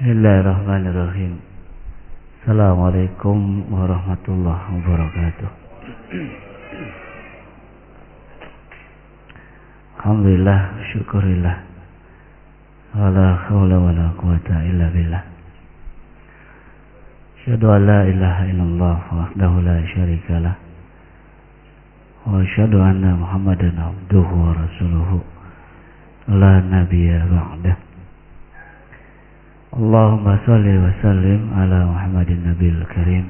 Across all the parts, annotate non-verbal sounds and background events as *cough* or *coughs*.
Bismillahirrahmanirrahim. Assalamualaikum warahmatullahi wabarakatuh. Alhamdulillah, syukurillah. Wala khawla wala quwata illa billah. Asyhadu an la ilaha illallah wahdahu la syarika lah. Wa asyhadu anna Muhammadan abduhu wa rasuluhu. La nabiyya ba'dah. Allahumma salli wa sallim ala Muhammadin Nabil Karim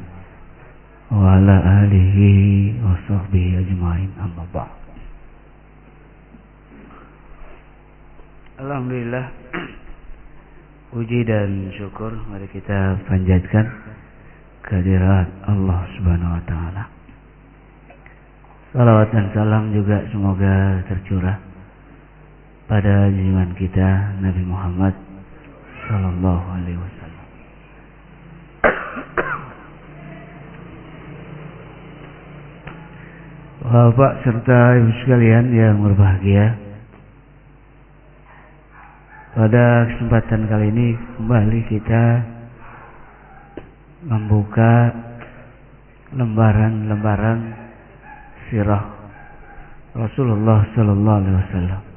wa ala alihi wa sahbihi ajma'in amma ba'd. Alhamdulillah *clears throat* Puji dan syukur mari kita panjatkan kehadirat Allah Subhanahu wa taala. Salawat dan salam juga semoga tercurah pada junjungan kita Nabi Muhammad sallallahu alaihi wasallam. Bapak serta ibu sekalian yang berbahagia, pada kesempatan kali ini kembali kita membuka lembaran-lembaran sirah Rasulullah sallallahu alaihi wasallam.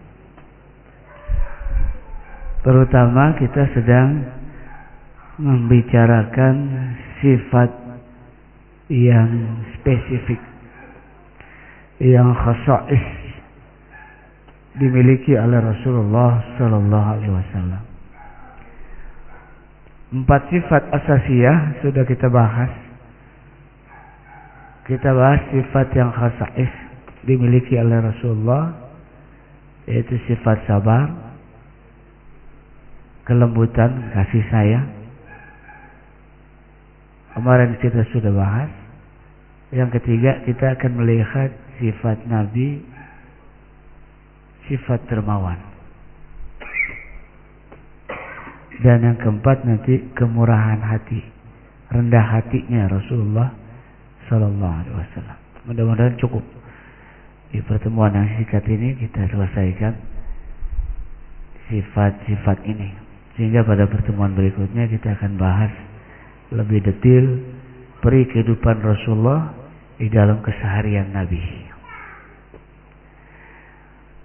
Terutama kita sedang membicarakan sifat yang spesifik yang khasais dimiliki oleh Rasulullah sallallahu alaihi wasallam. Empat sifat asasiyah sudah kita bahas. Kita bahas sifat yang khasais dimiliki oleh Rasulullah yaitu sifat sabar, kelembutan, kasih sayang. Kemarin kita sudah bahas. Yang ketiga kita akan melihat sifat Nabi sifat dermawan. Dan yang keempat nanti kemurahan hati, rendah hatinya Rasulullah Sallallahu Alaihi Wasallam. Mudah-mudahan cukup di pertemuan yang singkat ini kita selesaikan sifat-sifat ini. Sehingga pada pertemuan berikutnya kita akan bahas lebih detail peri kehidupan Rasulullah di dalam keseharian Nabi.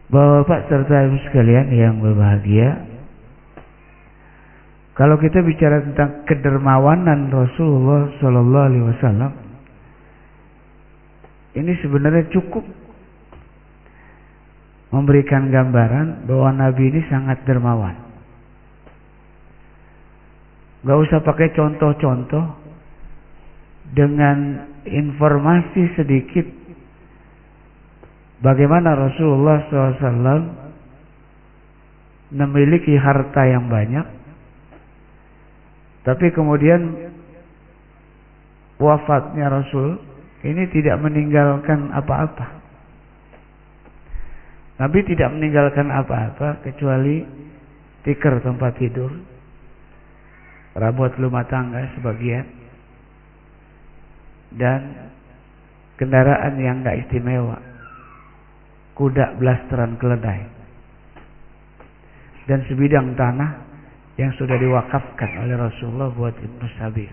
Bapak-bapak serta ibu sekalian yang berbahagia, kalau kita bicara tentang kedermawanan Rasulullah Sallallahu Alaihi Wasallam, ini sebenarnya cukup memberikan gambaran bahwa Nabi ini sangat dermawan. Gak usah pakai contoh-contoh. Dengan informasi sedikit. Bagaimana Rasulullah SAW memiliki harta yang banyak, tapi kemudian wafatnya Rasul ini tidak meninggalkan apa-apa. Nabi tidak meninggalkan apa-apa kecuali tikar tempat tidur, rabot rumah tangga sebagian, dan kendaraan yang gak istimewa kuda blasteran keledai dan sebidang tanah yang sudah diwakafkan oleh Rasulullah buat Ibnu Sabil.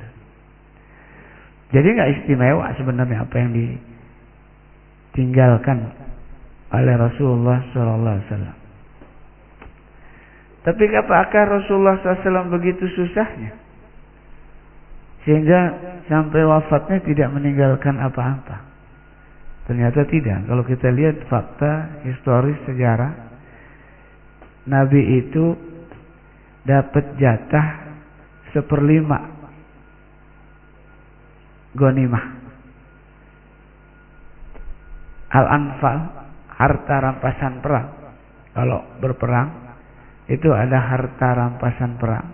Jadi nggak istimewa sebenarnya apa yang ditinggalkan oleh Rasulullah Sallallahu Alaihi Wasallam. Tapi apakah Rasulullah SAW begitu susahnya? Sehingga sampai wafatnya tidak meninggalkan apa-apa. Ternyata tidak. Kalau kita lihat fakta historis sejarah, Nabi itu dapat jatah seperlima gonimah. Al-Anfal, harta rampasan perang. Kalau berperang, itu ada harta rampasan perang.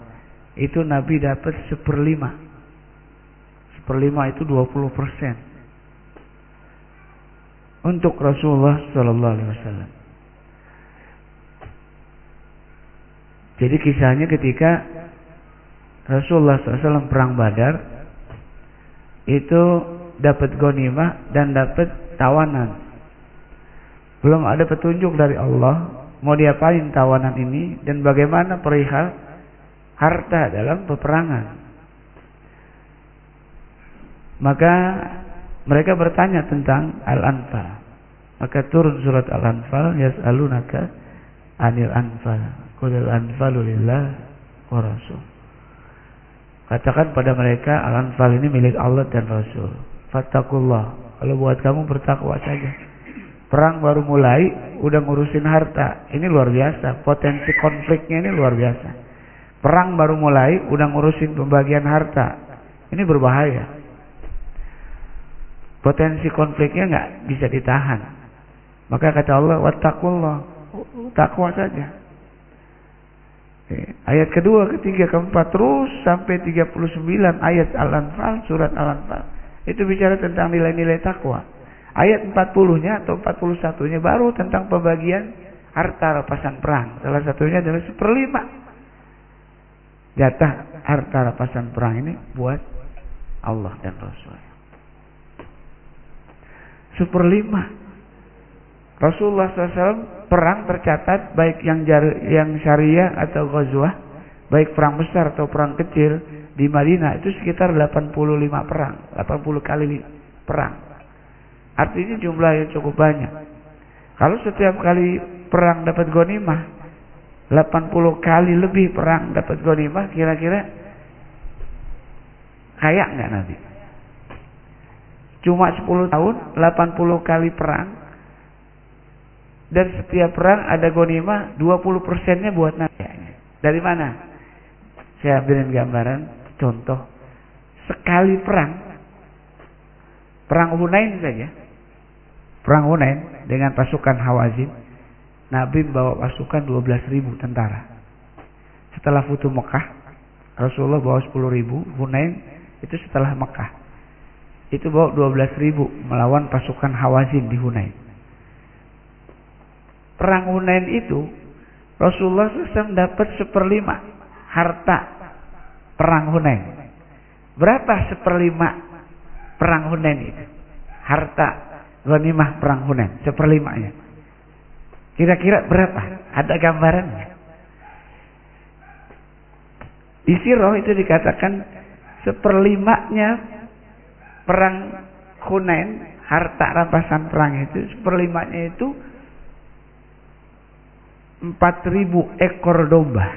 Itu Nabi dapat seperlima. Seperlima itu 20 persen untuk Rasulullah Sallallahu Alaihi Wasallam. Jadi kisahnya ketika Rasulullah SAW perang Badar itu dapat gonimah dan dapat tawanan. Belum ada petunjuk dari Allah mau diapain tawanan ini dan bagaimana perihal harta dalam peperangan. Maka mereka bertanya tentang Al-Anfal. Maka turun surat Al-Anfal yas'alunaka anil anfal. Qul al-anfalu lillah wa rasul. Katakan pada mereka Al-Anfal ini milik Allah dan Rasul. Fattakullah. Kalau buat kamu bertakwa saja. Perang baru mulai, udah ngurusin harta. Ini luar biasa. Potensi konfliknya ini luar biasa. Perang baru mulai, udah ngurusin pembagian harta. Ini berbahaya. Potensi konfliknya nggak bisa ditahan. Maka kata Allah, wattaqullah. Takwa saja. Ayat kedua, ketiga, keempat, terus sampai 39 ayat Al-Anfal, surat Al-Anfal. Itu bicara tentang nilai-nilai takwa. Ayat 40-nya atau 41-nya baru tentang pembagian harta rampasan perang. Salah satunya adalah seperlima. Jatah harta rampasan perang ini buat Allah dan Rasul. Seperlima. Rasulullah SAW perang tercatat baik yang jar, yang syariah atau ghazwah, baik perang besar atau perang kecil di Madinah itu sekitar 85 perang, 80 kali perang. Artinya jumlah yang cukup banyak. Kalau setiap kali perang dapat gonimah, 80 kali lebih perang dapat gonimah, kira-kira kaya nggak Nabi? Cuma 10 tahun, 80 kali perang, dan setiap perang ada gonimah, 20 persennya buat Nabi. Dari mana? Saya ambilin gambaran, contoh. Sekali perang, perang Hunain saja, Perang Hunain dengan pasukan Hawazin, Nabi membawa pasukan 12 ribu tentara. Setelah Futu Mekah, Rasulullah bawa 10 ribu, Hunain itu setelah Mekah. Itu bawa 12 ribu melawan pasukan Hawazin di Hunain. Perang Hunain itu, Rasulullah SAW dapat seperlima harta perang Hunain. Berapa seperlima perang Hunain itu? Harta ghanimah perang Hunain seperlimanya. Kira-kira berapa? Ada gambarannya. Di Sirah itu dikatakan seperlimanya perang Hunain, harta rampasan perang itu seperlimanya itu 4000 ekor domba.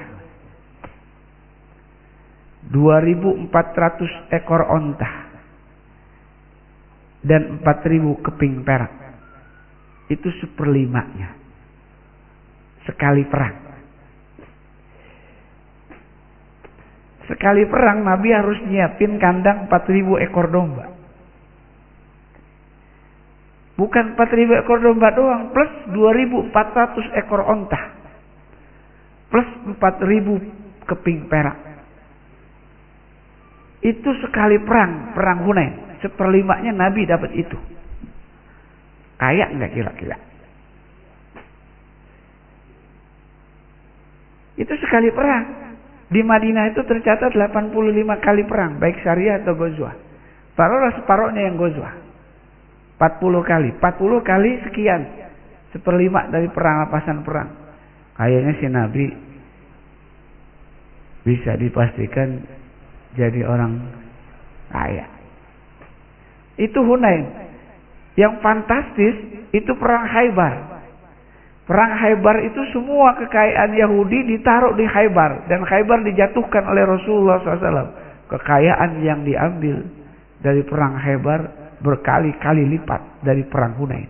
2400 ekor onta dan 4000 keping perak. Itu seperlimanya. Sekali perang. Sekali perang Nabi harus nyiapin kandang 4000 ekor domba. Bukan 4000 ekor domba doang, plus 2400 ekor onta. Plus 4000 keping perak. Itu sekali perang, perang Hunain. Seperlimanya Nabi dapat itu. Kaya nggak kira-kira? Itu sekali perang. Di Madinah itu tercatat 85 kali perang, baik syariah atau gozwa. Taruhlah separohnya yang gozwa. 40 kali. 40 kali sekian. Seperlima dari perang lapasan perang. Kayaknya si Nabi bisa dipastikan jadi orang kaya. Itu Hunain. Yang fantastis itu perang Haibar. Perang Haibar itu semua kekayaan Yahudi ditaruh di Haibar dan Haibar dijatuhkan oleh Rasulullah SAW. Kekayaan yang diambil dari perang Haibar berkali-kali lipat dari perang Hunain.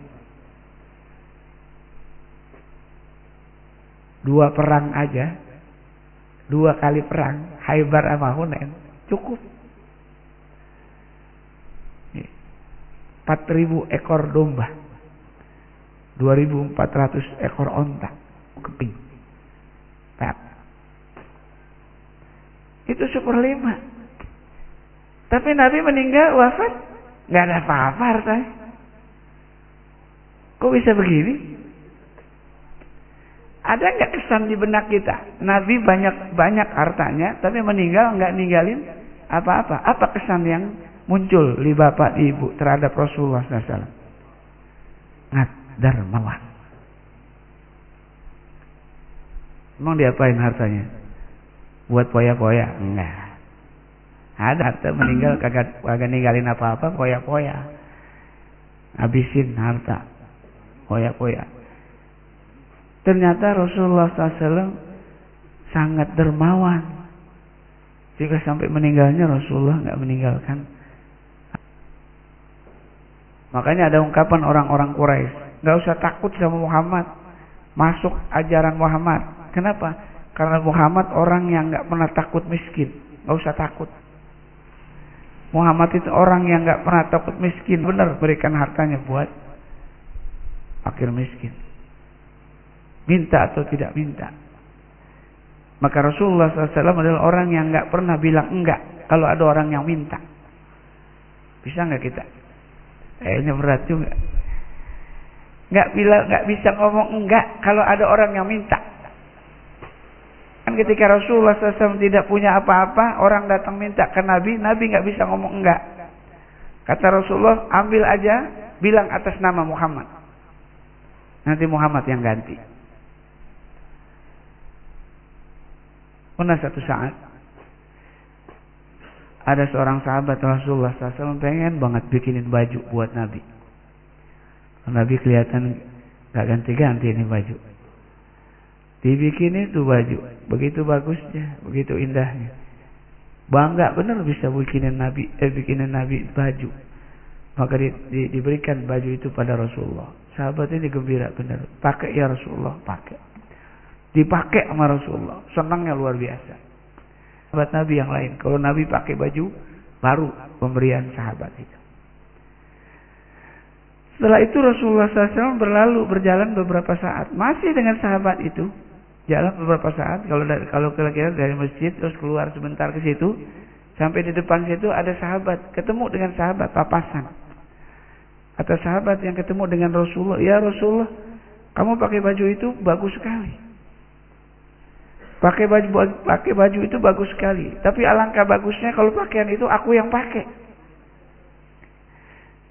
Dua perang aja, dua kali perang Haibar sama Hunain cukup 4000 ekor domba. 2400 ekor onta keping. Pep. Itu seperlima. Tapi Nabi meninggal wafat nggak ada apa-apa hartanya. Kok bisa begini? Ada nggak kesan di benak kita? Nabi banyak banyak hartanya, tapi meninggal nggak ninggalin apa-apa. Apa kesan yang muncul di bapak di ibu terhadap Rasulullah SAW. Ngadar mawar. Emang diapain hartanya? buat poya-poya enggak ada harta meninggal kagak kagak ninggalin apa-apa poya-poya habisin harta poya-poya ternyata Rasulullah SAW sangat dermawan jika sampai meninggalnya Rasulullah nggak meninggalkan makanya ada ungkapan orang-orang Quraisy nggak usah takut sama Muhammad. Masuk ajaran Muhammad. Kenapa? Karena Muhammad orang yang nggak pernah takut miskin. Nggak usah takut. Muhammad itu orang yang nggak pernah takut miskin. Benar berikan hartanya buat fakir miskin. Minta atau tidak minta. Maka Rasulullah SAW adalah orang yang nggak pernah bilang enggak kalau ada orang yang minta. Bisa nggak kita kayaknya berat juga nggak bilang nggak bisa ngomong enggak kalau ada orang yang minta Kan ketika Rasulullah SAW tidak punya apa-apa, orang datang minta ke Nabi, Nabi nggak bisa ngomong enggak. Kata Rasulullah, ambil aja, bilang atas nama Muhammad. Nanti Muhammad yang ganti. Pernah satu saat, ada seorang sahabat Rasulullah SAW pengen banget bikinin baju buat Nabi. Nabi kelihatan gak ganti-ganti ini baju. Dibikin itu baju, begitu bagusnya, begitu indahnya. Bangga benar bisa bikinin Nabi, eh bikinin Nabi baju. Maka di, di, diberikan baju itu pada Rasulullah. Sahabat ini gembira benar. Pakai ya Rasulullah, pakai. Dipakai sama Rasulullah. Senangnya luar biasa. Sahabat Nabi yang lain. Kalau Nabi pakai baju, baru pemberian sahabat itu. Setelah itu Rasulullah SAW berlalu berjalan beberapa saat. Masih dengan sahabat itu. Jalan beberapa saat kalau kalau kira-kira dari masjid terus keluar sebentar ke situ sampai di depan situ ada sahabat ketemu dengan sahabat papasan. Kata sahabat yang ketemu dengan Rasulullah, "Ya Rasulullah, kamu pakai baju itu bagus sekali." Pakai baju pakai baju itu bagus sekali, tapi alangkah bagusnya kalau pakaian itu aku yang pakai.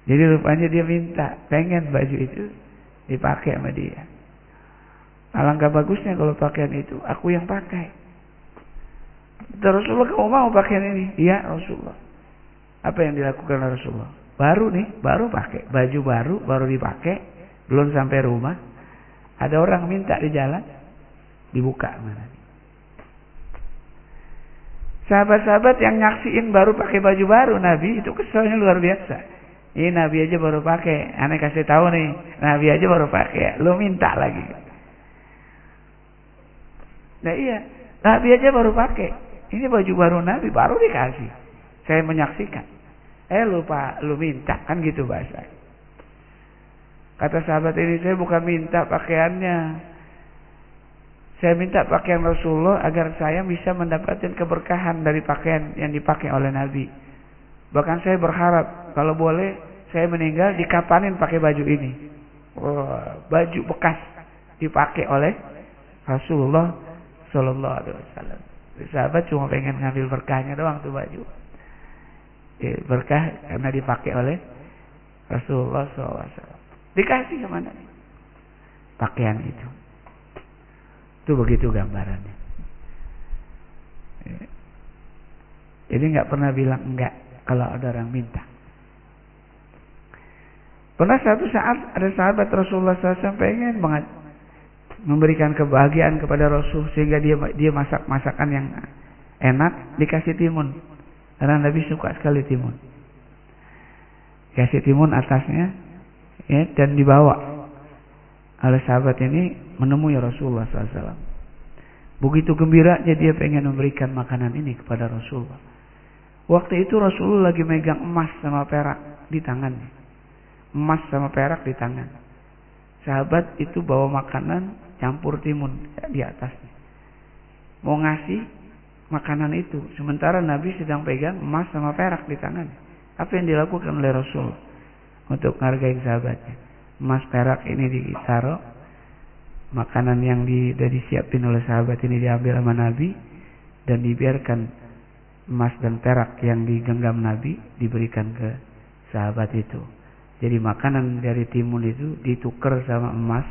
Jadi rupanya dia minta, pengen baju itu dipakai sama dia. Alangkah bagusnya kalau pakaian itu aku yang pakai. Rasulullah kamu mau pakaian ini? Iya Rasulullah. Apa yang dilakukan Rasulullah? Baru nih, baru pakai baju baru, baru dipakai, belum sampai rumah. Ada orang minta di jalan, dibuka mana? Sahabat-sahabat yang nyaksiin baru pakai baju baru Nabi itu keselnya luar biasa. Ini Nabi aja baru pakai, aneh kasih tahu nih, Nabi aja baru pakai, lu minta lagi. Nah iya, Nabi aja baru pakai. Ini baju baru Nabi baru dikasih. Saya menyaksikan. Eh lupa, lu minta kan gitu bahasa. Kata sahabat ini saya bukan minta pakaiannya. Saya minta pakaian Rasulullah agar saya bisa mendapatkan keberkahan dari pakaian yang dipakai oleh Nabi. Bahkan saya berharap kalau boleh saya meninggal dikapanin pakai baju ini. Oh, baju bekas dipakai oleh Rasulullah Sallallahu Alaihi Wasallam. Sahabat cuma pengen ngambil berkahnya doang tuh baju. Ya, berkah karena dipakai oleh Rasulullah SAW. Dikasih ke mana? Pakaian itu. Itu begitu gambarannya. Ya. Jadi nggak pernah bilang enggak kalau ada orang minta. Pernah satu saat ada sahabat Rasulullah SAW pengen banget memberikan kebahagiaan kepada Rasul sehingga dia dia masak masakan yang enak dikasih timun karena Nabi suka sekali timun kasih timun atasnya ya dan dibawa oleh sahabat ini menemui Rasulullah SAW begitu gembiranya dia pengen memberikan makanan ini kepada Rasulullah waktu itu Rasulullah lagi megang emas sama perak di tangannya emas sama perak di tangan sahabat itu bawa makanan campur timun di atasnya. Mau ngasih makanan itu, sementara Nabi sedang pegang emas sama perak di tangannya. Apa yang dilakukan oleh Rasul untuk menghargai sahabatnya? Emas perak ini ditaruh, makanan yang di, sudah disiapin oleh sahabat ini diambil sama Nabi dan dibiarkan emas dan perak yang digenggam Nabi diberikan ke sahabat itu. Jadi makanan dari timun itu ditukar sama emas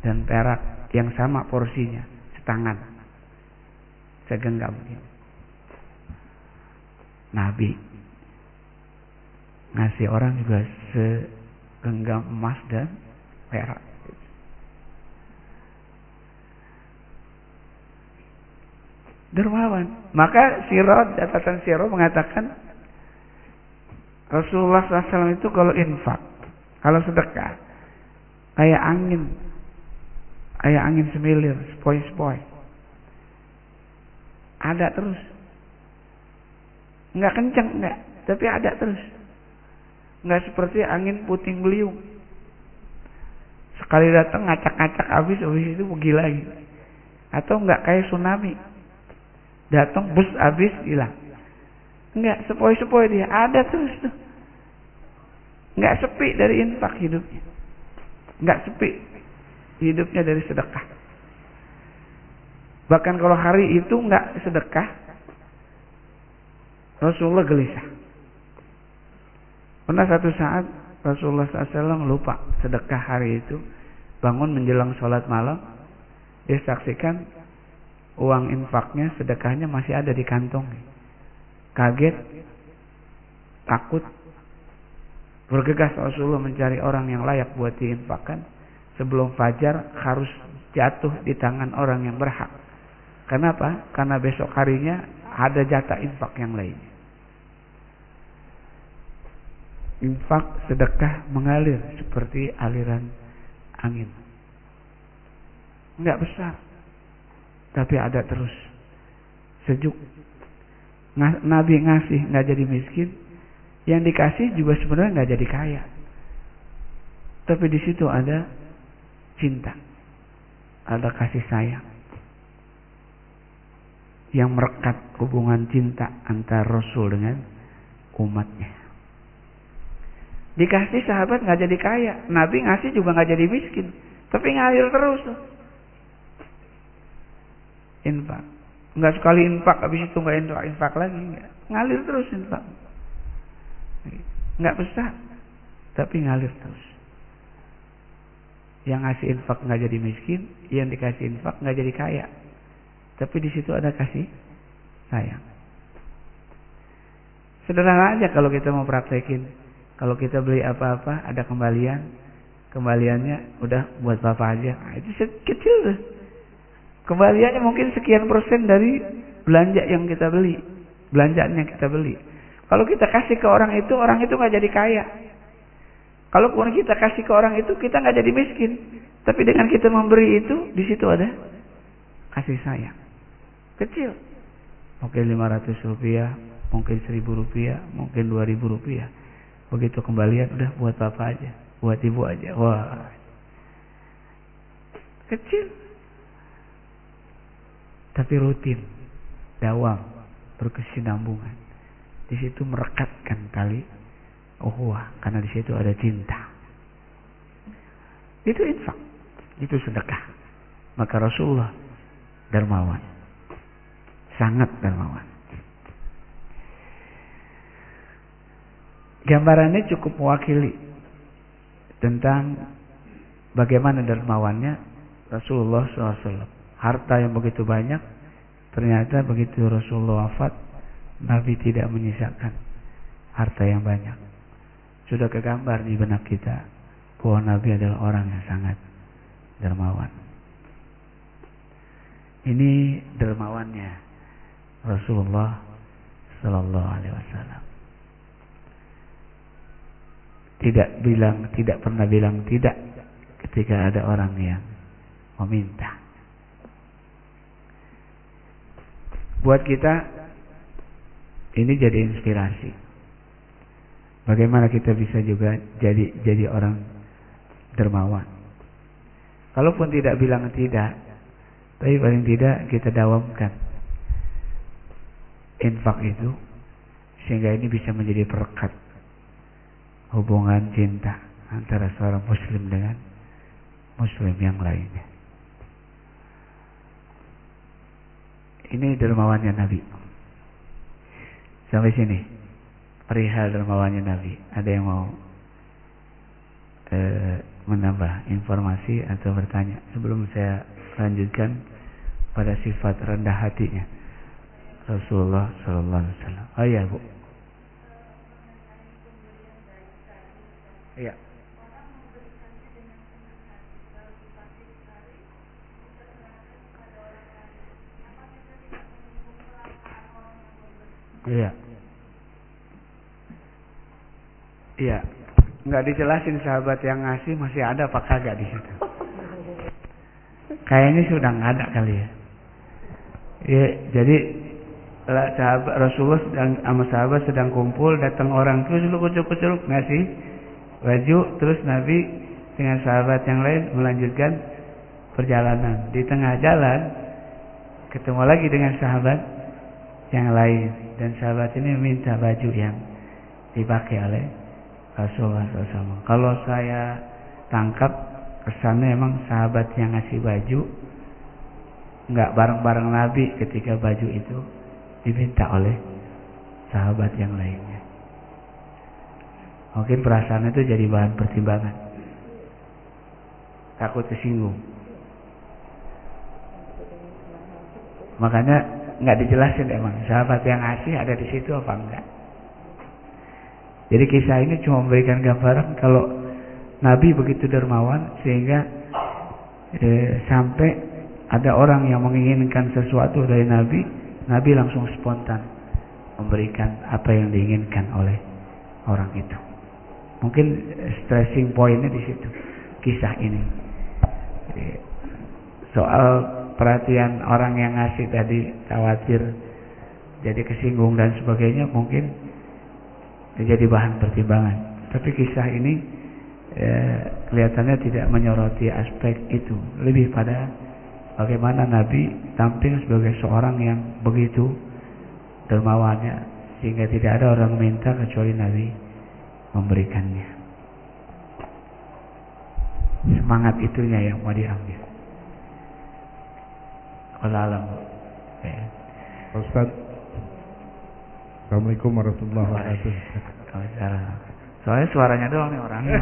dan perak yang sama porsinya, setangan. segenggam. Nabi ngasih orang juga segenggam emas dan perak. Dermawan. Maka Sirot, catatan Sirot mengatakan Rasulullah SAW itu kalau infak, kalau sedekah, kayak angin, kayak angin semilir, sepoi-sepoi. Ada terus. Enggak kencang, enggak, tapi ada terus. Enggak seperti angin puting beliung. Sekali datang ngacak-ngacak habis, habis itu pergi lagi. Atau enggak kayak tsunami. Datang bus habis hilang. Enggak, sepoi-sepoi dia. Ada terus tuh. Enggak sepi dari infak hidupnya. Enggak sepi hidupnya dari sedekah. Bahkan kalau hari itu enggak sedekah, Rasulullah gelisah. Pernah satu saat Rasulullah SAW lupa sedekah hari itu. Bangun menjelang sholat malam. Dia saksikan uang infaknya, sedekahnya masih ada di kantong. Kaget, takut, bergegas Rasulullah mencari orang yang layak buat diinfakkan. Sebelum fajar harus jatuh di tangan orang yang berhak. Kenapa? Karena besok harinya ada jatah infak yang lainnya. Infak sedekah mengalir seperti aliran angin. Enggak besar, tapi ada terus. Sejuk. Nabi ngasih nggak jadi miskin, yang dikasih juga sebenarnya nggak jadi kaya. Tapi di situ ada cinta, ada kasih sayang yang merekat hubungan cinta antara Rasul dengan umatnya. Dikasih sahabat nggak jadi kaya, Nabi ngasih juga nggak jadi miskin, tapi ngalir terus infak. Enggak sekali infak habis itu enggak infak, infak lagi. Ngalir terus infak. Enggak besar, tapi ngalir terus. Yang ngasih infak enggak jadi miskin, yang dikasih infak enggak jadi kaya. Tapi di situ ada kasih sayang. Sederhana aja kalau kita mau praktekin. Kalau kita beli apa-apa ada kembalian, kembaliannya udah buat bapak aja. Nah, itu kecil tuh. Kembaliannya mungkin sekian persen dari belanja yang kita beli. Belanjaan yang kita beli. Kalau kita kasih ke orang itu, orang itu nggak jadi kaya. Kalau kita kasih ke orang itu, kita nggak jadi miskin. Tapi dengan kita memberi itu, di situ ada kasih sayang. Kecil. Mungkin 500 rupiah, mungkin 1000 rupiah, mungkin 2000 rupiah. Begitu kembalian, udah buat bapak aja. Buat ibu aja. Wah. Kecil tapi rutin, dawam, berkesinambungan. Di situ merekatkan tali uhwah karena di situ ada cinta. Itu infak, itu sedekah. Maka Rasulullah dermawan. Sangat dermawan. Gambarannya cukup mewakili tentang bagaimana dermawannya Rasulullah SAW harta yang begitu banyak ternyata begitu Rasulullah wafat Nabi tidak menyisakan harta yang banyak. Sudah kegambar di benak kita bahwa Nabi adalah orang yang sangat dermawan. Ini dermawannya Rasulullah Sallallahu Alaihi Wasallam tidak bilang tidak pernah bilang tidak ketika ada orang yang meminta buat kita ini jadi inspirasi. Bagaimana kita bisa juga jadi jadi orang dermawan. Kalaupun tidak bilang tidak, tapi paling tidak kita dawamkan infak itu sehingga ini bisa menjadi perekat hubungan cinta antara seorang muslim dengan muslim yang lainnya. Ini dermawannya Nabi. Sampai sini. Perihal dermawannya Nabi. Ada yang mau e, menambah informasi atau bertanya sebelum saya lanjutkan pada sifat rendah hatinya Rasulullah Sallallahu Alaihi Wasallam. Oh iya bu. Iya. Iya. Iya. Enggak dijelasin sahabat yang ngasih masih ada apa kagak di situ. Kayaknya sudah nggak ada kali ya. Ya, jadi sahabat Rasulullah sedang sama sahabat sedang kumpul datang orang terus lu kucuk-kucuk ngasih baju terus Nabi dengan sahabat yang lain melanjutkan perjalanan di tengah jalan ketemu lagi dengan sahabat yang lain dan sahabat ini minta baju yang dipakai oleh Rasulullah SAW. Kalau saya tangkap kesannya emang sahabat yang ngasih baju nggak bareng-bareng Nabi ketika baju itu diminta oleh sahabat yang lainnya. Mungkin perasaan itu jadi bahan pertimbangan. Takut tersinggung. Makanya nggak dijelasin emang sahabat yang ngasih ada di situ apa enggak. Jadi kisah ini cuma memberikan gambaran kalau Nabi begitu dermawan sehingga eh, sampai ada orang yang menginginkan sesuatu dari Nabi, Nabi langsung spontan memberikan apa yang diinginkan oleh orang itu. Mungkin stressing pointnya di situ kisah ini. Soal perhatian orang yang ngasih tadi khawatir jadi kesinggung dan sebagainya mungkin menjadi bahan pertimbangan. Tapi kisah ini eh, kelihatannya tidak menyoroti aspek itu, lebih pada bagaimana Nabi tampil sebagai seorang yang begitu dermawannya sehingga tidak ada orang minta kecuali Nabi memberikannya. Semangat itunya yang mau diambil. Allah alam. Ya. Ustaz, Assalamualaikum warahmatullahi wabarakatuh. Soalnya suaranya doang nih orang. *laughs*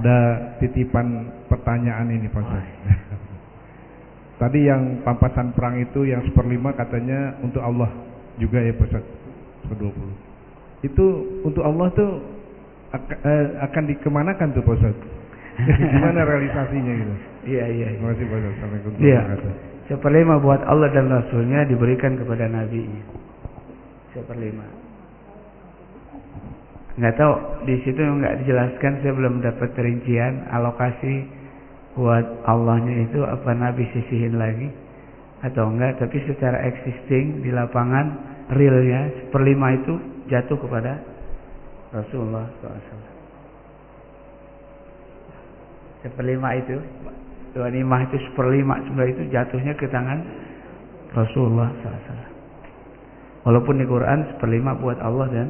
Ada titipan pertanyaan ini Pak Ustaz. Tadi yang pampasan perang itu yang seperlima katanya untuk Allah juga ya Pak Ustaz. 20. Itu untuk Allah tuh eh, akan dikemanakan tuh Pak Ustaz? Gimana *laughs* realisasinya gitu? Iya iya. Terima kasih Pak Ustaz. Assalamualaikum wabarakatuh. Seperlima buat Allah dan Rasulnya diberikan kepada Nabi. Seperlima. Nggak tahu di situ nggak dijelaskan. Saya belum dapat perincian alokasi buat Allahnya itu apa Nabi sisihin lagi atau enggak. Tapi secara existing di lapangan realnya seperlima itu jatuh kepada Rasulullah SAW. Seperlima itu dua lima itu seperlima sebenarnya itu jatuhnya ke tangan Rasulullah SAW. Walaupun di Quran seperlima buat Allah dan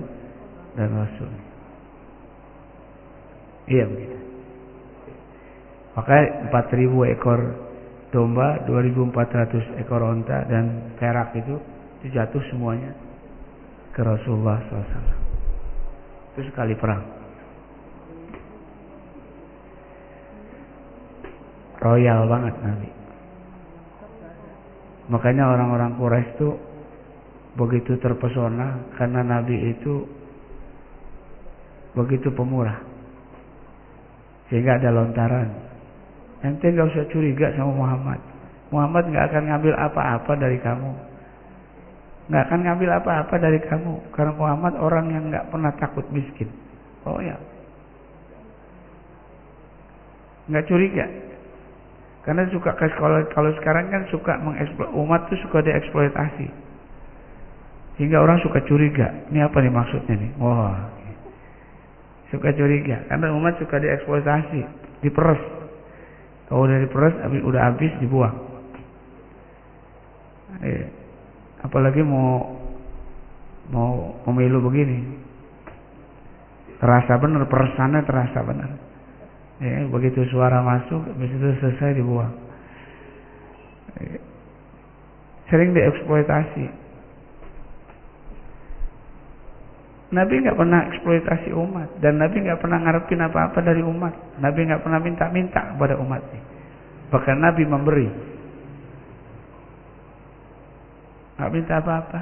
dan Rasul. Iya begitu. Maka 4000 ekor domba, 2400 ekor onta dan perak itu, itu jatuh semuanya ke Rasulullah SAW. Itu sekali perang. royal banget Nabi. Makanya orang-orang Quraisy itu begitu terpesona karena Nabi itu begitu pemurah. Sehingga ada lontaran. Ente nggak usah curiga sama Muhammad. Muhammad nggak akan ngambil apa-apa dari kamu. Nggak akan ngambil apa-apa dari kamu. Karena Muhammad orang yang nggak pernah takut miskin. Oh ya. Nggak curiga. Karena suka kalau kalau sekarang kan suka mengeksploit umat tuh suka dieksploitasi. Sehingga orang suka curiga, ini apa nih maksudnya nih? Wah. Suka curiga karena umat suka dieksploitasi, diperes. Kalau udah diperes udah habis dibuang. Apalagi mau mau pemilu begini. Terasa benar peresannya terasa benar. Ya, begitu suara masuk, habis itu selesai dibuang. Ya. Sering dieksploitasi. Nabi nggak pernah eksploitasi umat dan Nabi nggak pernah ngarepin apa-apa dari umat. Nabi nggak pernah minta-minta kepada umat. Bahkan Nabi memberi. Nggak minta apa-apa.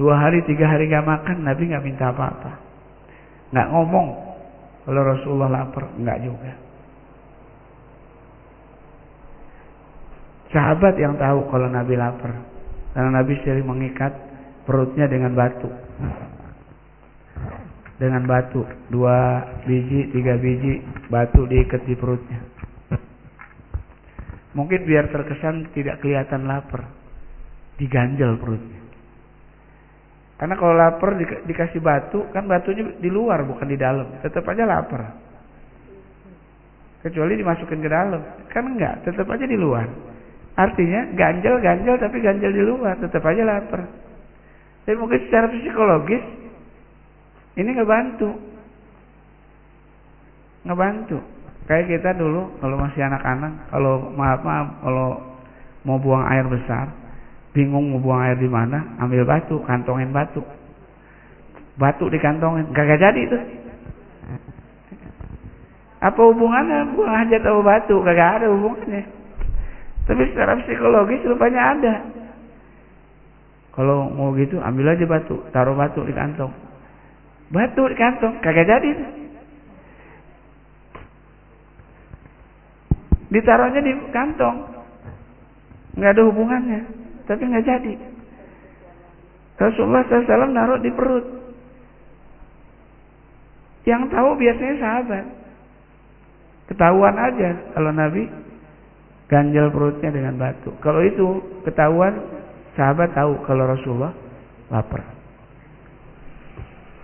Dua hari, tiga hari nggak makan, Nabi nggak minta apa-apa. Nggak ngomong kalau Rasulullah lapar, nggak juga. Sahabat yang tahu kalau Nabi lapar, karena Nabi sering mengikat perutnya dengan batu. Dengan batu, dua biji, tiga biji batu diikat di perutnya. Mungkin biar terkesan tidak kelihatan lapar, diganjel perutnya. Karena kalau lapar di, dikasih batu, kan batunya di luar bukan di dalam, tetap aja lapar. Kecuali dimasukin ke dalam, kan enggak, tetap aja di luar. Artinya ganjel ganjel tapi ganjel di luar, tetap aja lapar. Tapi mungkin secara psikologis ini ngebantu. Ngebantu. Kayak kita dulu kalau masih anak-anak, kalau maaf maaf kalau mau buang air besar, bingung mau buang air di mana, ambil batu, kantongin batu. Batu dikantongin, kagak jadi itu. Apa hubungannya buang hajat atau batu? Kagak ada hubungannya. Tapi secara psikologis rupanya ada. Kalau mau gitu ambil aja batu, taruh batu di kantong. Batu di kantong, kagak jadi. Ditaruhnya di kantong. Nggak ada hubungannya, tapi nggak jadi. Rasulullah SAW naruh di perut. Yang tahu biasanya sahabat. Ketahuan aja kalau Nabi ganjal perutnya dengan batu. Kalau itu ketahuan sahabat tahu kalau Rasulullah lapar.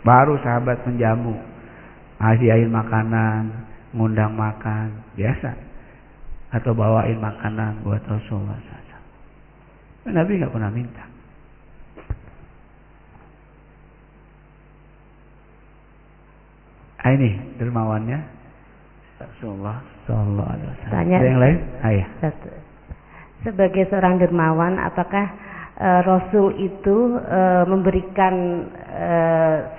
Baru sahabat menjamu, hadiahin makanan, ngundang makan, biasa. Atau bawain makanan buat Rasulullah. Nabi nggak pernah minta. Ah, ini dermawannya Rasulullah Alaihi Wasallam. Tanya, Ada yang lain? Ayah. Sebagai seorang dermawan, apakah e, Rasul itu e, memberikan e,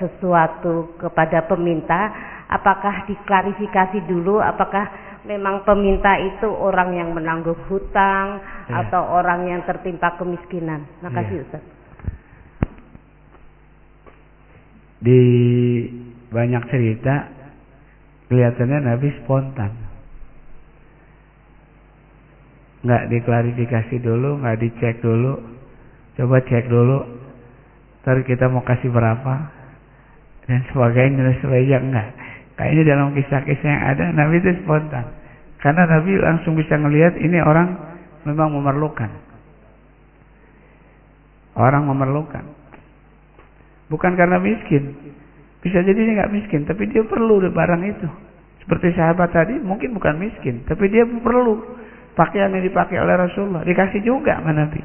sesuatu kepada peminta? Apakah diklarifikasi dulu? Apakah memang peminta itu orang yang menanggung hutang Ya. atau orang yang tertimpa kemiskinan? Makasih Ya. Ustaz. Di banyak cerita kelihatannya Nabi spontan. Nggak diklarifikasi dulu, nggak dicek dulu. Coba cek dulu. Ntar kita mau kasih berapa dan sebagainya dan sebagainya enggak. Kayaknya dalam kisah-kisah yang ada Nabi itu spontan. Karena Nabi langsung bisa ngelihat ini orang memang memerlukan. Orang memerlukan. Bukan karena miskin. Bisa jadi dia nggak miskin, tapi dia perlu barang itu. Seperti sahabat tadi, mungkin bukan miskin, tapi dia perlu pakaian yang dipakai oleh Rasulullah. Dikasih juga sama Nabi.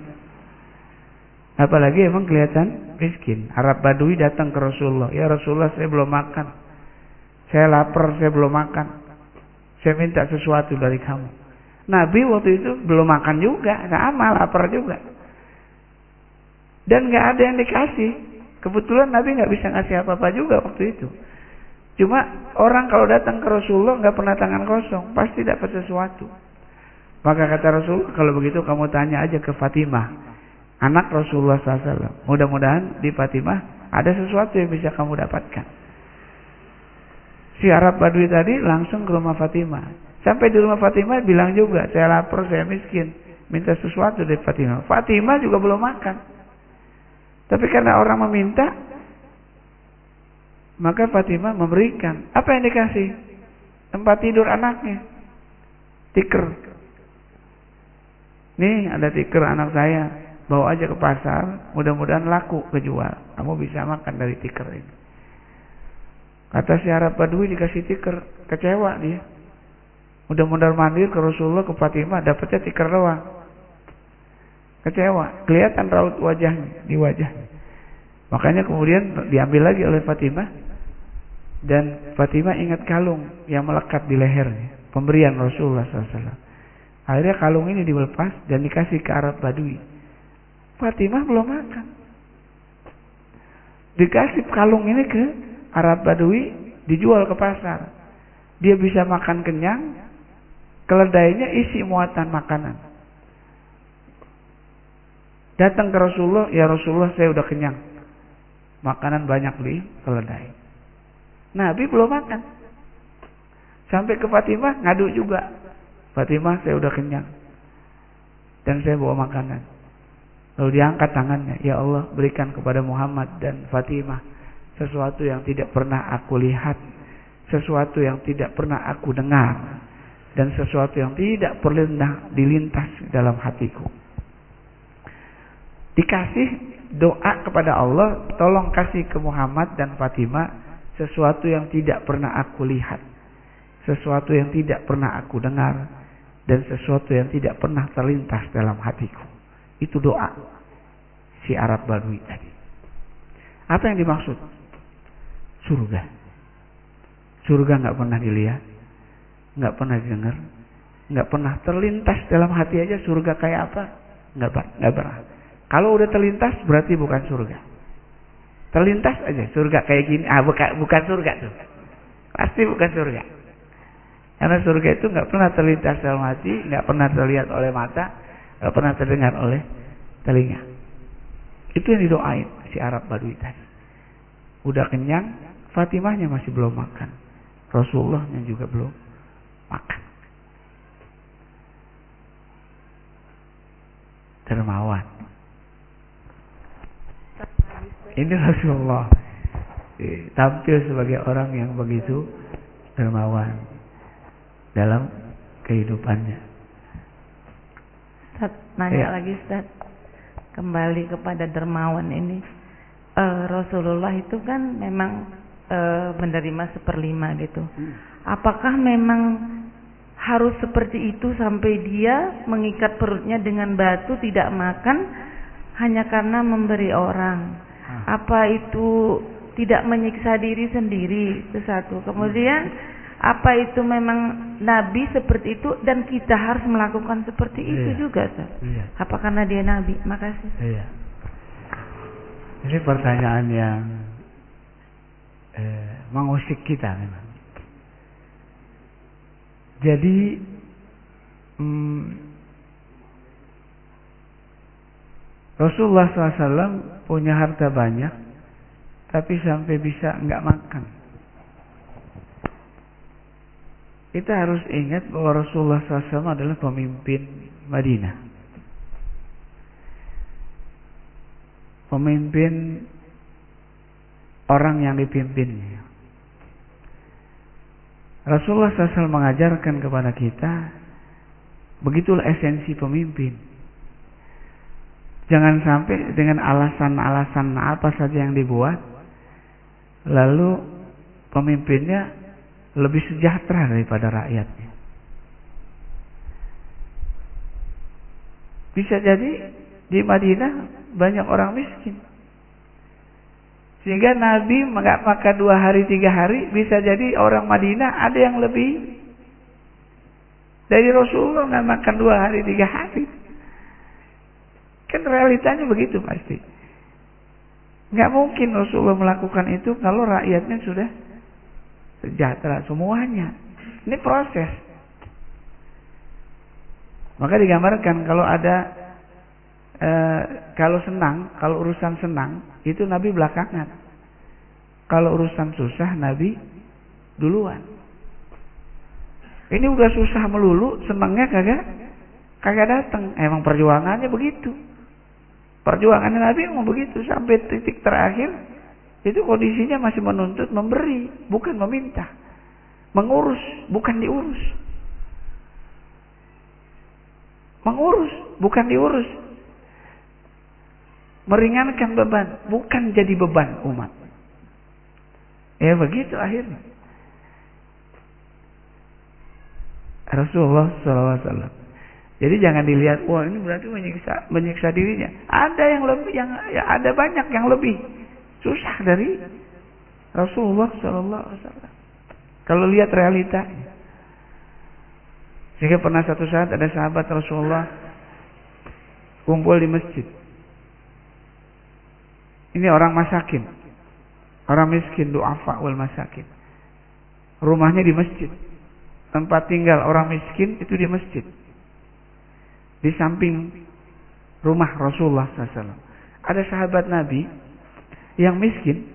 Apalagi emang kelihatan miskin. Arab Badui datang ke Rasulullah. Ya Rasulullah saya belum makan. Saya lapar, saya belum makan. Saya minta sesuatu dari kamu. Nabi waktu itu belum makan juga, sama lapar juga. Dan nggak ada yang dikasih. Kebetulan Nabi nggak bisa ngasih apa-apa juga waktu itu. Cuma orang kalau datang ke Rasulullah nggak pernah tangan kosong, pasti dapat sesuatu. Maka kata Rasul, kalau begitu kamu tanya aja ke Fatimah, anak Rasulullah SAW. Mudah-mudahan di Fatimah ada sesuatu yang bisa kamu dapatkan. Si Arab Badui tadi langsung ke rumah Fatimah. Sampai di rumah Fatimah bilang juga, saya lapar, saya miskin. Minta sesuatu dari Fatimah. Fatimah juga belum makan. Tapi karena orang meminta, maka Fatimah memberikan. Apa yang dikasih? Tempat tidur anaknya. Tiker. Nih ada tiker anak saya. Bawa aja ke pasar. Mudah-mudahan laku kejual. Kamu bisa makan dari tiker ini. Kata si Arab Badui dikasih tiker. Kecewa dia. Mudah-mudahan mandir ke Rasulullah ke Fatimah. Dapatnya tiker doang. Kecewa. Kelihatan raut wajahnya. Di wajahnya. Makanya kemudian diambil lagi oleh Fatimah. Dan Fatimah ingat kalung yang melekat di lehernya. Pemberian Rasulullah SAW. Akhirnya kalung ini dilepas dan dikasih ke Arab Badui. Fatimah belum makan. Dikasih kalung ini ke Arab Badui, dijual ke pasar. Dia bisa makan kenyang, keledainya isi muatan makanan. Datang ke Rasulullah, ya Rasulullah saya udah kenyang. Makanan banyak di keledai. Nabi belum makan. Sampai ke Fatimah ngadu juga. Fatimah saya udah kenyang. Dan saya bawa makanan. Lalu diangkat tangannya, ya Allah berikan kepada Muhammad dan Fatimah sesuatu yang tidak pernah aku lihat, sesuatu yang tidak pernah aku dengar, dan sesuatu yang tidak pernah dilintas dalam hatiku. Dikasih doa kepada Allah, tolong kasih ke Muhammad dan Fatimah sesuatu yang tidak pernah aku lihat, sesuatu yang tidak pernah aku dengar, dan sesuatu yang tidak pernah terlintas dalam hatiku. Itu doa si Arab Badui tadi. Apa yang dimaksud? Surga. Surga nggak pernah dilihat, nggak pernah didengar, nggak pernah terlintas dalam hati aja surga kayak apa? Nggak nggak pernah. Kalau udah terlintas berarti bukan surga. Terlintas aja surga kayak gini, ah bukan bukan surga tuh. Pasti bukan surga. Karena surga itu nggak pernah terlintas dalam hati, nggak pernah terlihat oleh mata, nggak pernah terdengar oleh telinga. Itu yang didoain si Arab Badui tadi. Udah kenyang, Fatimahnya masih belum makan. Rasulullahnya juga belum makan. Dermawan. Ini Rasulullah tampil sebagai orang yang begitu dermawan dalam kehidupannya. Ustaz, nanya ya. lagi Ustaz. Kembali kepada dermawan ini. Uh, Rasulullah itu kan memang uh, menerima seperlima gitu. Hmm. Apakah memang harus seperti itu sampai dia mengikat perutnya dengan batu tidak makan hanya karena memberi orang? Ah. Apa itu tidak menyiksa diri sendiri itu satu. Kemudian apa itu memang nabi seperti itu dan kita harus melakukan seperti iya. itu juga, Ustaz? Iya. Apa karena dia nabi? Makasih. Iya. Ini pertanyaan yang eh, mengusik kita memang. Jadi hmm, Rasulullah SAW punya harta banyak, tapi sampai bisa nggak makan. Kita harus ingat bahwa Rasulullah SAW adalah pemimpin Madinah. Pemimpin orang yang dipimpinnya. Rasulullah SAW mengajarkan kepada kita, begitulah esensi pemimpin. Jangan sampai dengan alasan-alasan apa saja yang dibuat, lalu pemimpinnya lebih sejahtera daripada rakyatnya. Bisa jadi di Madinah banyak orang miskin. Sehingga Nabi nggak makan dua hari tiga hari, bisa jadi orang Madinah ada yang lebih dari Rasulullah nggak makan dua hari tiga hari. Kan realitanya begitu pasti. Nggak mungkin Rasulullah melakukan itu kalau rakyatnya sudah sejahtera semuanya. Ini proses. Maka digambarkan kalau ada e, kalau senang, kalau urusan senang itu Nabi belakangan. Kalau urusan susah Nabi duluan. Ini udah susah melulu, senangnya kagak kagak datang. Emang perjuangannya begitu. Perjuangan Nabi memang begitu sampai titik terakhir itu kondisinya masih menuntut memberi, bukan meminta. Mengurus, bukan diurus. Mengurus, bukan diurus. Meringankan beban, bukan jadi beban umat. Ya begitu akhirnya. Rasulullah SAW jadi jangan dilihat, wah ini berarti menyiksa, menyiksa dirinya. Ada yang lebih, yang ya, ada banyak yang lebih susah dari Rasulullah Wasallam. Kalau lihat realitanya, sehingga pernah satu saat ada sahabat Rasulullah kumpul di masjid. Ini orang masakin, orang miskin, duafa wal masakin. Rumahnya di masjid, tempat tinggal orang miskin itu di masjid di samping rumah Rasulullah SAW. Ada sahabat Nabi yang miskin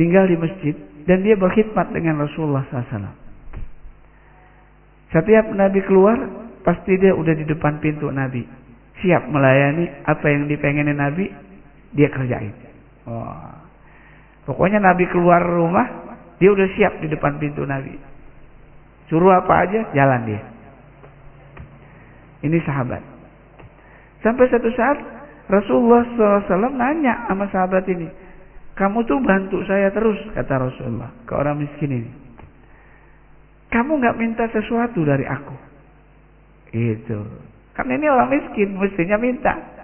tinggal di masjid dan dia berkhidmat dengan Rasulullah SAW. Setiap Nabi keluar, pasti dia udah di depan pintu Nabi. Siap melayani apa yang dipengenin Nabi, dia kerjain. Oh. Pokoknya Nabi keluar rumah, dia udah siap di depan pintu Nabi. Suruh apa aja, jalan dia. Ini sahabat. Sampai satu saat Rasulullah SAW nanya sama sahabat ini, kamu tuh bantu saya terus, kata Rasulullah ke orang miskin ini. Kamu nggak minta sesuatu dari aku. Itu. Karena ini orang miskin, mestinya minta.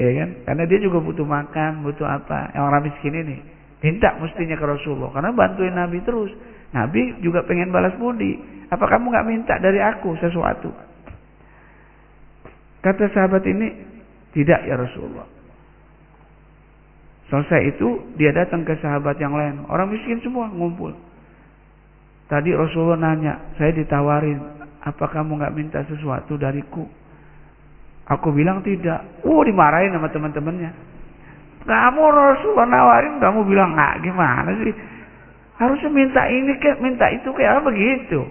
Ya kan? Karena dia juga butuh makan, butuh apa. Yang orang miskin ini. Minta mestinya ke Rasulullah. Karena bantuin Nabi terus. Nabi juga pengen balas budi. Apa kamu nggak minta dari aku sesuatu? Kata sahabat ini, tidak ya Rasulullah. Selesai itu dia datang ke sahabat yang lain. Orang miskin semua ngumpul. Tadi Rasulullah nanya, saya ditawarin, apa kamu nggak minta sesuatu dariku? Aku bilang tidak. Oh dimarahin sama teman-temannya. Kamu Rasulullah nawarin, kamu bilang nggak gimana sih? Harusnya minta ini kayak minta itu kayak apa begitu?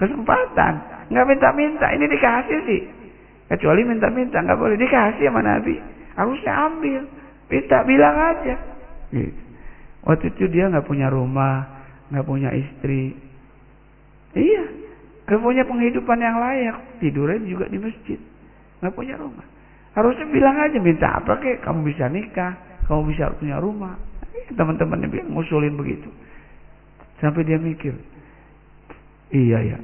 Kesempatan. Nggak minta-minta, ini dikasih sih. Kecuali minta-minta, nggak boleh dikasih sama Nabi. Harusnya ambil. Minta bilang aja. Gitu. Waktu itu dia nggak punya rumah, nggak punya istri. Iya, nggak punya penghidupan yang layak. Tidurnya juga di masjid, nggak punya rumah. Harusnya bilang aja minta apa kek, kamu bisa nikah, kamu bisa punya rumah. Teman-temannya bilang ngusulin begitu. Sampai dia mikir, iya ya,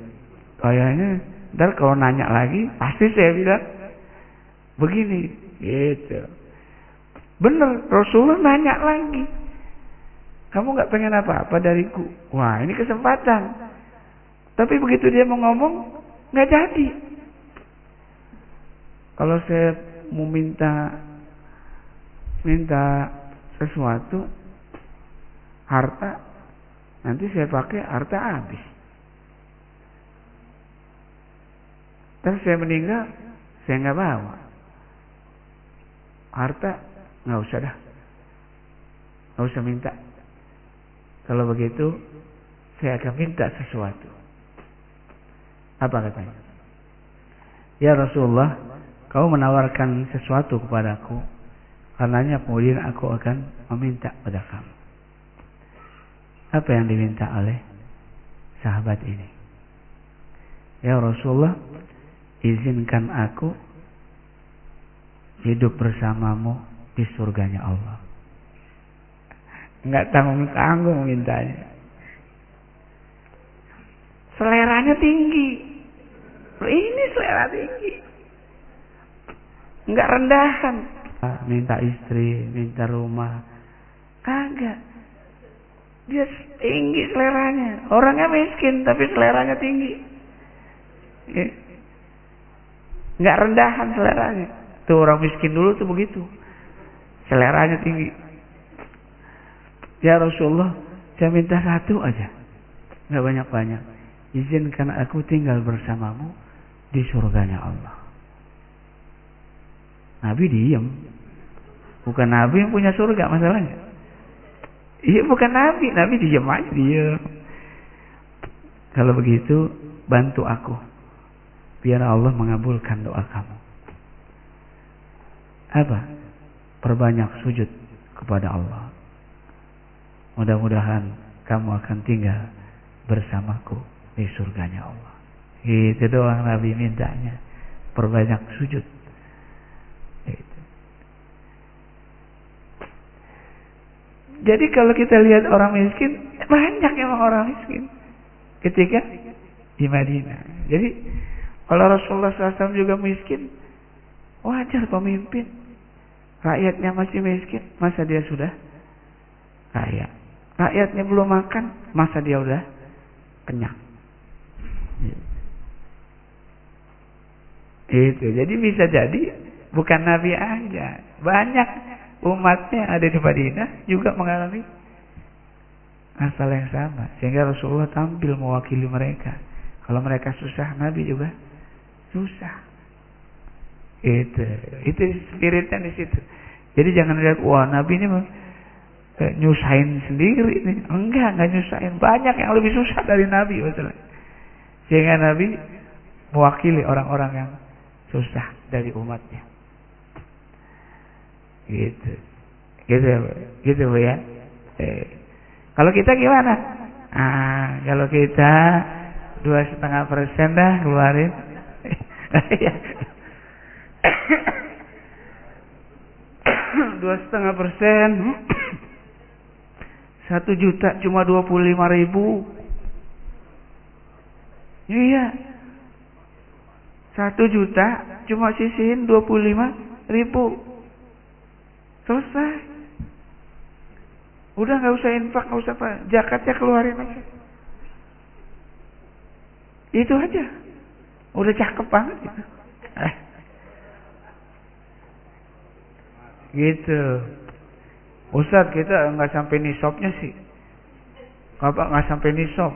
kayaknya ntar kalau nanya lagi pasti saya bilang begini, gitu. Bener, Rasulullah nanya lagi. Kamu nggak pengen apa-apa dariku? Wah, ini kesempatan. Tapi begitu dia mau ngomong, nggak jadi. Kalau saya mau minta minta sesuatu, harta, nanti saya pakai harta habis. Terus saya meninggal, saya nggak bawa. Harta nggak usah dah nggak usah minta kalau begitu saya akan minta sesuatu apa katanya ya Rasulullah kau menawarkan sesuatu kepadaku karenanya kemudian aku akan meminta pada kamu apa yang diminta oleh sahabat ini ya Rasulullah izinkan aku hidup bersamamu di surganya Allah. Enggak tanggung-tanggung mintanya. Seleranya tinggi. Ini selera tinggi. Enggak rendahan. Minta istri, minta rumah. Kagak. Dia tinggi seleranya. Orangnya miskin tapi seleranya tinggi. Enggak rendahan seleranya. Tuh orang miskin dulu tuh begitu seleranya tinggi. Ya Rasulullah, saya minta satu aja. Nggak banyak-banyak. Izinkan aku tinggal bersamamu di surganya Allah. Nabi diem. Bukan Nabi yang punya surga masalahnya. Iya bukan Nabi. Nabi diem aja diem. Kalau begitu, bantu aku. Biar Allah mengabulkan doa kamu. Apa? perbanyak sujud kepada Allah. Mudah-mudahan kamu akan tinggal bersamaku di surganya Allah. Itu doang Nabi mintanya. Perbanyak sujud. Itu. Jadi kalau kita lihat orang miskin, banyak emang orang miskin. Ketika di Madinah. Jadi kalau Rasulullah SAW juga miskin, wajar pemimpin Rakyatnya masih miskin, masa dia sudah kaya? Rakyatnya belum makan, masa dia udah kenyang? Itu. Jadi bisa jadi bukan Nabi aja, banyak umatnya ada di Madinah juga mengalami asal yang sama. Sehingga Rasulullah tampil mewakili mereka. Kalau mereka susah, Nabi juga susah. Itu, itu spiritnya di situ. Jadi jangan lihat wah Nabi ini eh, nyusahin sendiri nih. Enggak, enggak nyusahin. Banyak yang lebih susah dari Nabi masalah. Sehingga Nabi mewakili orang-orang yang susah dari umatnya. Gitu. Gitu, gitu Bu ya. Eh. Kalau kita gimana? Ah, kalau kita dua setengah persen dah keluarin. *coughs* dua setengah persen *coughs* satu juta cuma dua puluh lima ribu iya satu juta cuma sisihin dua puluh lima ribu selesai udah nggak usah infak nggak usah apa jakatnya keluarin aja itu aja udah cakep banget itu eh. Gitu. Ustadz kita nggak sampai nisabnya sih. Bapak nggak sampai nisab.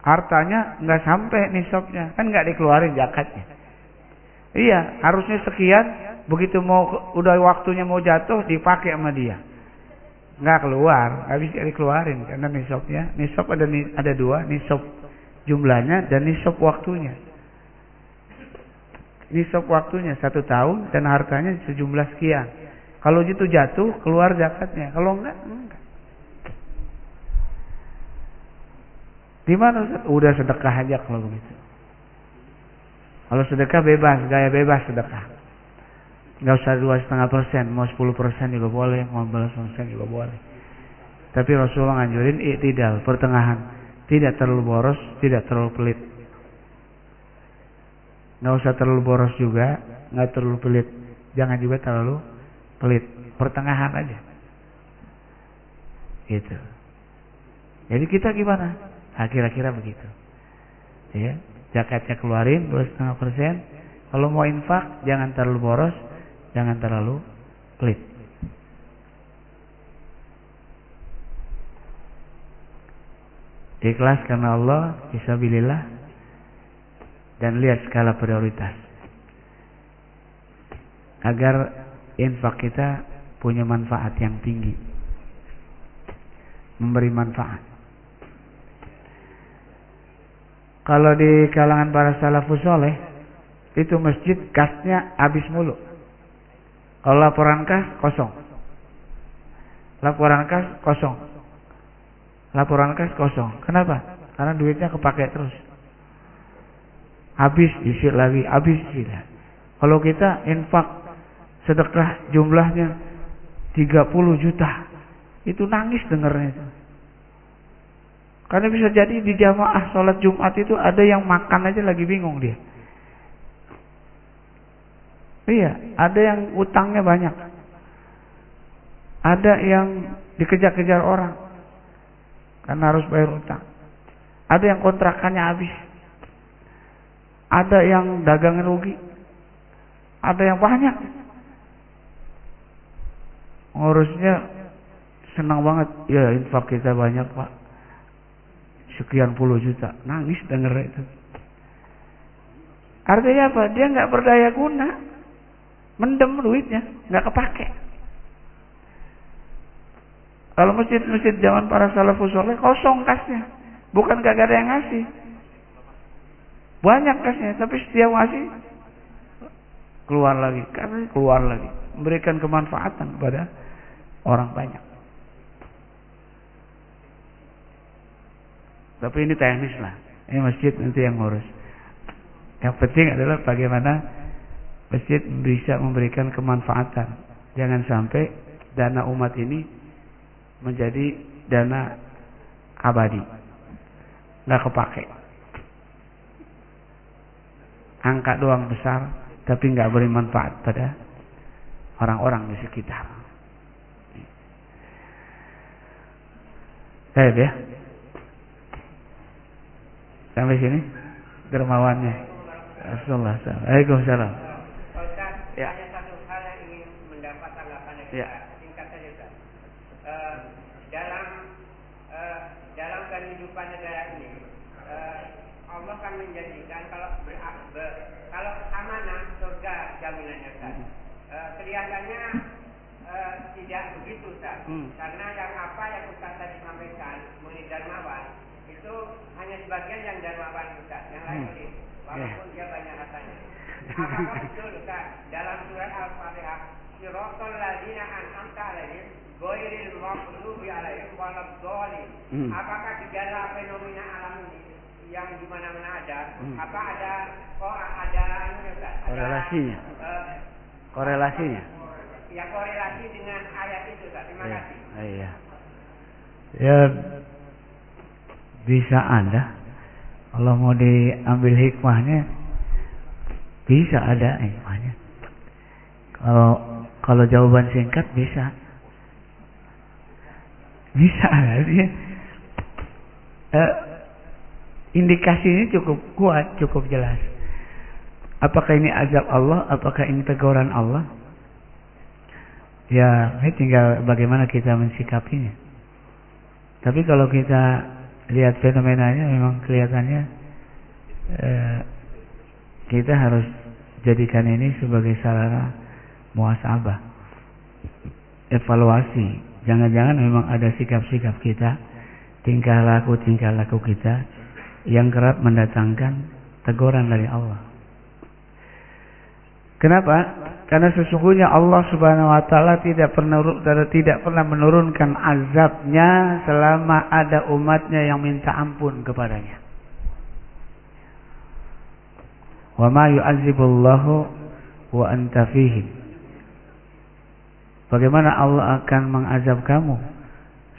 Hartanya nggak sampai nisabnya, kan nggak dikeluarin zakatnya. Iya, harusnya sekian. Begitu mau udah waktunya mau jatuh dipakai sama dia. Nggak keluar, habis dikeluarin karena nisabnya. Nisab ada ada dua, nisab jumlahnya dan nisab waktunya. Nisab waktunya satu tahun dan hartanya sejumlah sekian. Kalau itu jatuh, keluar zakatnya. Kalau enggak, enggak. Di mana Udah sedekah aja kalau begitu. Kalau sedekah bebas, gaya bebas sedekah. Enggak usah dua setengah persen, mau sepuluh persen juga boleh, mau belas persen juga boleh. Tapi Rasulullah nganjurin iktidal, pertengahan. Tidak terlalu boros, tidak terlalu pelit. Nggak usah terlalu boros juga, nggak terlalu pelit. Jangan juga terlalu pelit, pertengahan aja. Gitu. Jadi kita gimana? Nah, kira-kira begitu. Ya, zakatnya keluarin setengah persen. Kalau mau infak, jangan terlalu boros, jangan terlalu pelit. Ikhlas karena Allah, isabilillah, dan lihat skala prioritas. Agar infak kita punya manfaat yang tinggi. Memberi manfaat. Kalau di kalangan para salafus soleh, itu masjid kasnya habis mulu. Kalau laporan kas kosong. Laporan kas kosong. Laporan kas kosong. Kenapa? Karena duitnya kepake terus. Habis isi lagi, habis isi lagi. Kalau kita infak sedekah jumlahnya 30 juta. Itu nangis dengarnya itu. Karena bisa jadi di jamaah sholat Jumat itu ada yang makan aja lagi bingung dia. Iya, ada yang utangnya banyak. Ada yang dikejar-kejar orang. Karena harus bayar utang. Ada yang kontrakannya habis. Ada yang dagangan rugi. Ada yang banyak. Ngurusnya senang banget. Ya infak kita banyak pak. Sekian puluh juta. Nangis denger itu. Artinya apa? Dia nggak berdaya guna. Mendem duitnya. nggak kepake. Kalau masjid-masjid zaman para salafus soleh kosong kasnya. Bukan gak ada yang ngasih. Banyak kasnya. Tapi setiap ngasih keluar lagi. Karena keluar lagi. Memberikan kemanfaatan kepada orang banyak. Tapi ini teknis lah. Ini masjid nanti yang ngurus. Yang penting adalah bagaimana masjid bisa memberikan kemanfaatan. Jangan sampai dana umat ini menjadi dana abadi. Nggak kepake. Angka doang besar, tapi nggak beri manfaat pada orang-orang di sekitar. Baik ya. Sampai sini dermawannya. Rasulullah SAW. Waalaikumsalam. Ya. Hanya satu hal yang ingin mendapat tanggapan Ya. Singkat saja Ustaz. Eh, dalam eh, dalam kehidupan negara ini, eh, Allah kan menjanjikan kalau ber, kalau amanah surga jaminannya Ustaz. Eh, kelihatannya eh, tidak begitu Ustaz. Hmm. Karena yang apa yang Ustaz tadi sampaikan mengenai dermawan itu hanya sebagian yang dermawan Ustaz, yang lain Hmm. pelit. Walaupun dia banyak hartanya. Apakah betul Ustaz dalam surat Al-Fatihah Siratal ladzina an'amta alaihim ghairil maghdubi alaihim waladdallin. Hmm. Apakah gejala fenomena alam ini yang di mana-mana ada, Hmm. apa ada kok ada anunya Ustaz? Ada, Korelasinya. eh, Korelasinya. ya korelasi dengan ayat itu Ustaz. Terima Iya. kasih. Iya. Ya bisa ada. Kalau mau diambil hikmahnya bisa ada hikmahnya. Kalau kalau jawaban singkat bisa. Bisa artinya. Eh, indikasinya cukup kuat, cukup jelas. Apakah ini azab Allah, apakah ini teguran Allah? Ya, ini tinggal bagaimana kita mensikapinya. Tapi kalau kita lihat fenomenanya memang kelihatannya eh, kita harus jadikan ini sebagai sarana muasabah. Evaluasi. Jangan-jangan memang ada sikap-sikap kita, tingkah laku tingkah laku kita yang kerap mendatangkan teguran dari Allah. Kenapa? Karena sesungguhnya Allah Subhanahu wa taala tidak pernah tidak pernah menurunkan azabnya selama ada umatnya yang minta ampun kepadanya. Wa ma yu'adzibullahu wa anta fihim. Bagaimana Allah akan mengazab kamu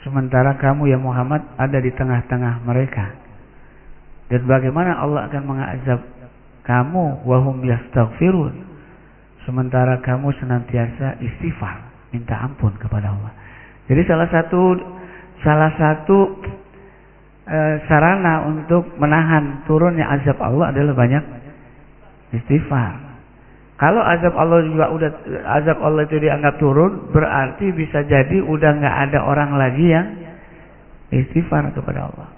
sementara kamu ya Muhammad ada di tengah-tengah mereka? Dan bagaimana Allah akan mengazab kamu wahum yastaghfirun sementara kamu senantiasa istighfar, minta ampun kepada Allah. Jadi salah satu salah satu e, sarana untuk menahan turunnya azab Allah adalah banyak istighfar. Kalau azab Allah juga udah azab Allah itu dianggap turun, berarti bisa jadi udah nggak ada orang lagi yang istighfar kepada Allah.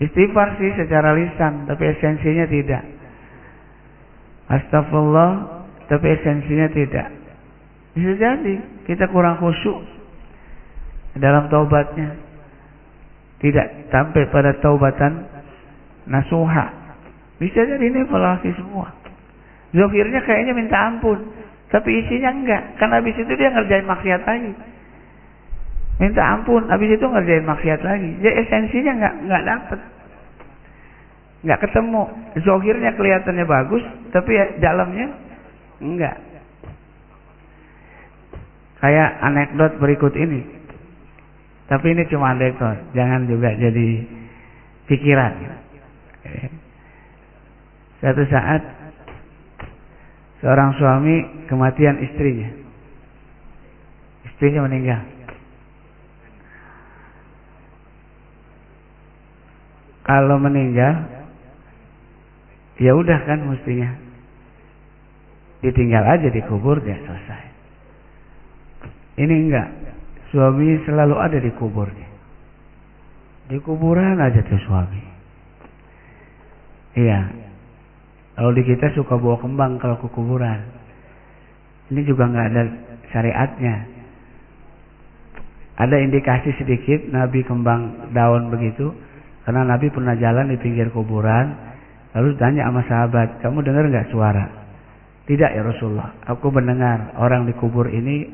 Istighfar sih secara lisan, tapi esensinya tidak. Astagfirullah, tapi esensinya tidak. Bisa jadi kita kurang khusyuk dalam taubatnya. Tidak sampai pada taubatan nasuha. Bisa jadi ini evaluasi semua. Zohirnya kayaknya minta ampun, tapi isinya enggak. Karena habis itu dia ngerjain maksiat lagi. Minta ampun, habis itu ngerjain maksiat lagi. Jadi esensinya enggak enggak dapet. Enggak ketemu. Zohirnya kelihatannya bagus, tapi ya dalamnya enggak. Kayak anekdot berikut ini. Tapi ini cuma anekdot, jangan juga jadi pikiran. Suatu saat seorang suami kematian istrinya. Istrinya meninggal. Kalau meninggal, ya udah kan mestinya ditinggal aja dikubur dia selesai. Ini enggak, suami selalu ada di kuburnya. Di kuburan aja tuh suami. Iya. Kalau di kita suka bawa kembang kalau ke kuburan. Ini juga nggak ada syariatnya. Ada indikasi sedikit Nabi kembang daun begitu. Karena Nabi pernah jalan di pinggir kuburan. Lalu tanya sama sahabat, kamu dengar nggak suara? Tidak ya Rasulullah. Aku mendengar orang di kubur ini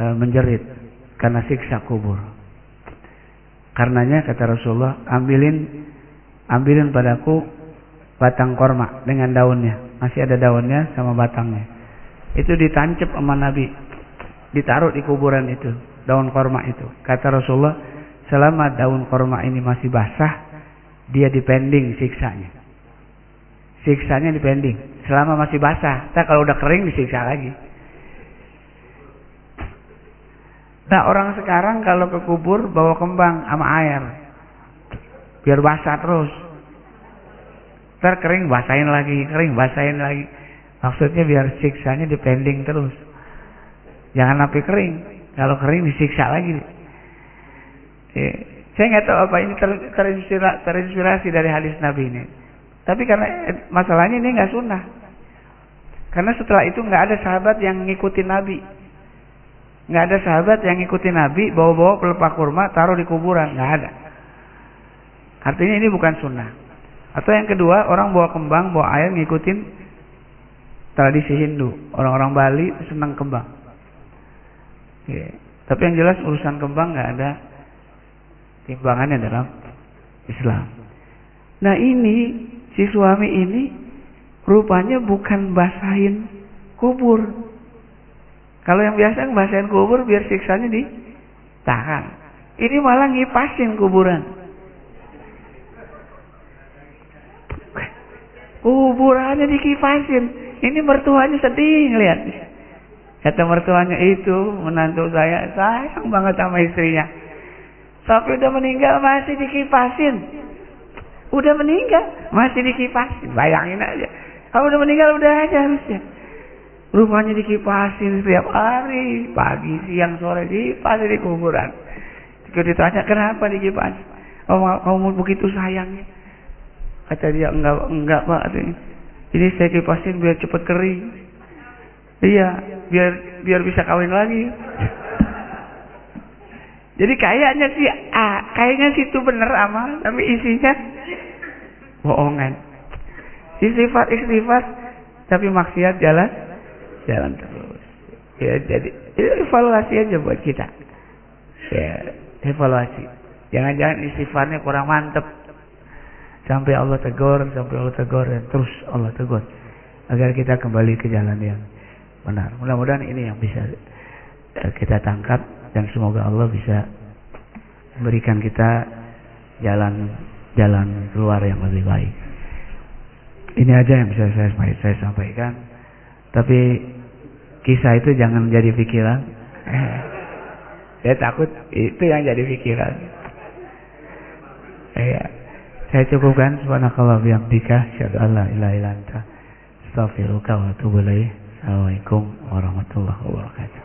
e, menjerit karena siksa kubur. Karenanya kata Rasulullah, ambilin ambilin padaku batang korma dengan daunnya. Masih ada daunnya sama batangnya. Itu ditancap sama Nabi. Ditaruh di kuburan itu. Daun korma itu. Kata Rasulullah, selama daun korma ini masih basah, dia dipending siksanya. Siksanya dipending. Selama masih basah. Nah kalau udah kering disiksa lagi. Nah orang sekarang kalau ke kubur bawa kembang sama air. Biar basah terus. Ntar kering basahin lagi, kering basahin lagi. Maksudnya biar siksanya dipending terus. Jangan sampai kering. Kalau kering disiksa lagi. Ya, Saya nggak tahu apa ini ter, terinspirasi, terinspirasi dari hadis Nabi ini. Tapi karena eh, masalahnya ini nggak sunnah. Karena setelah itu nggak ada sahabat yang ngikutin Nabi. Nggak ada sahabat yang ngikutin Nabi bawa-bawa pelepah kurma taruh di kuburan. Nggak ada. Artinya ini bukan sunnah. Atau yang kedua orang bawa kembang, bawa air ngikutin tradisi Hindu. Orang-orang Bali senang kembang. Ya. Tapi yang jelas urusan kembang nggak ada timbangannya dalam Islam. Nah ini si suami ini rupanya bukan basahin kubur. Kalau yang biasa basahin kubur biar siksanya di tahan. Ini malah ngipasin kuburan. Kuburannya dikipasin. Ini mertuanya sedih ngeliat. Kata mertuanya itu menantu saya sayang banget sama istrinya. Tapi udah meninggal masih dikipasin. Udah meninggal masih dikipasin. Bayangin aja. Kalau udah meninggal udah aja harusnya. Rupanya dikipasin setiap hari, pagi, siang, sore dikipasin di kuburan. Jika ditanya kenapa dikipasin, oh, kamu begitu sayangnya. Kata dia enggak enggak pak. Ini saya kipasin biar cepat kering. Iya, biar biar bisa kawin lagi. *laughs* Jadi kayaknya sih ah, kayaknya sih itu bener amal, tapi isinya bohongan. Istighfar istighfar tapi maksiat jalan jalan terus. Ya jadi itu evaluasi aja buat kita. Ya, evaluasi. Jangan-jangan istighfarnya kurang mantep. Sampai Allah tegur, sampai Allah tegur dan terus Allah tegur agar kita kembali ke jalan yang benar. Mudah-mudahan ini yang bisa kita tangkap dan semoga Allah bisa memberikan kita jalan jalan keluar yang lebih baik. Ini aja yang bisa saya, saya sampaikan. Tapi kisah itu jangan jadi pikiran. *laughs* saya takut itu yang jadi pikiran. Ya. Saya cukupkan subhanakallah bihamdika syadu alla ilaha illa anta astaghfiruka wa atubu ilaih. Assalamualaikum warahmatullahi wabarakatuh.